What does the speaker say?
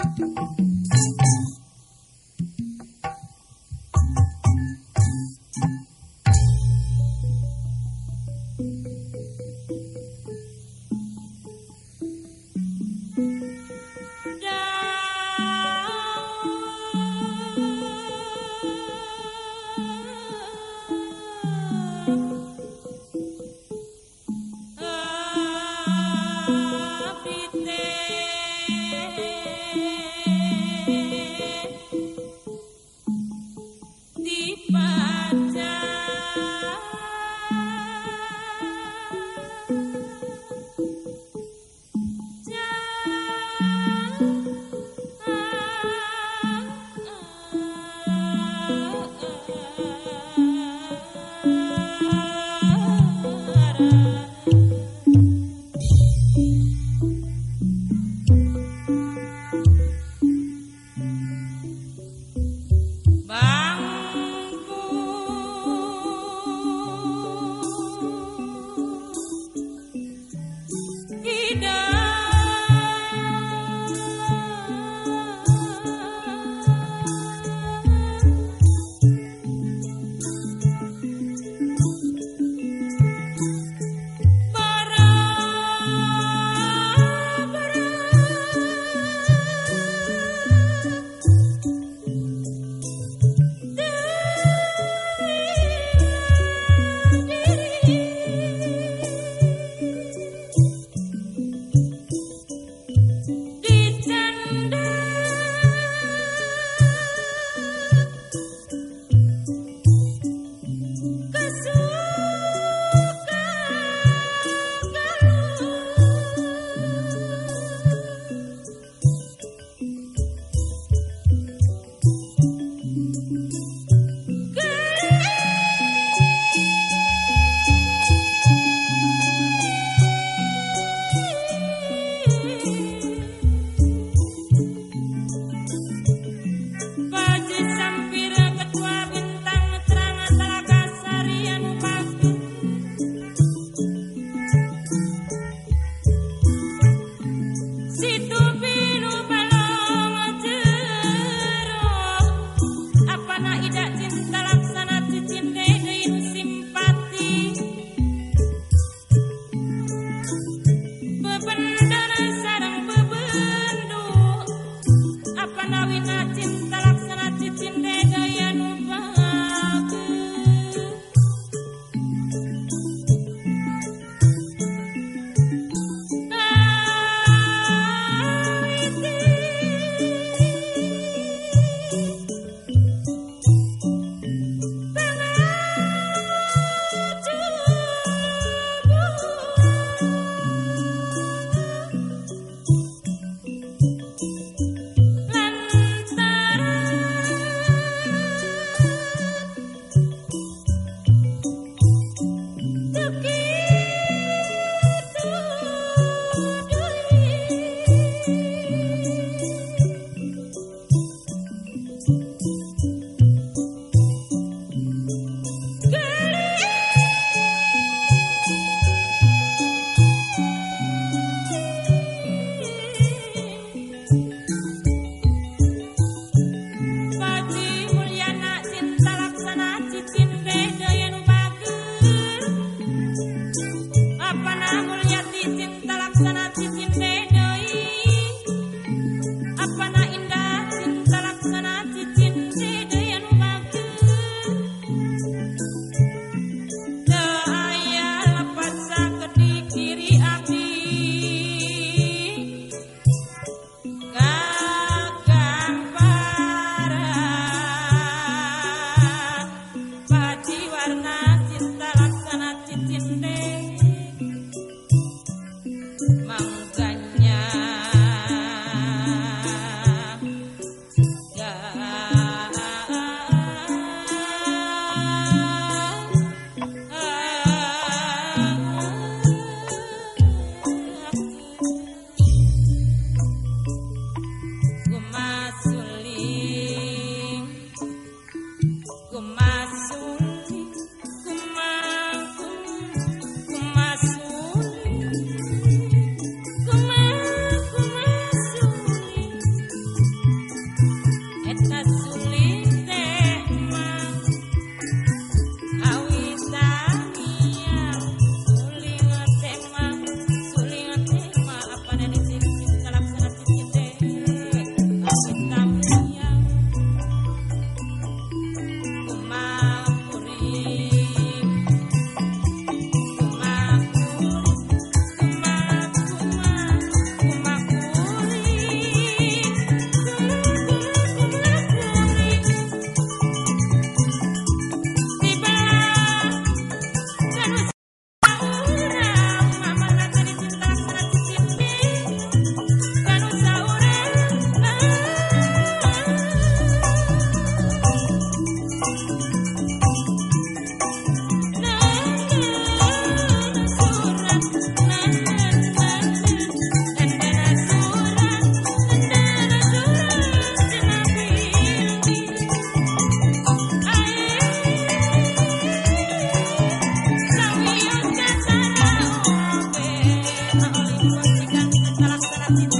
Abite Fatima.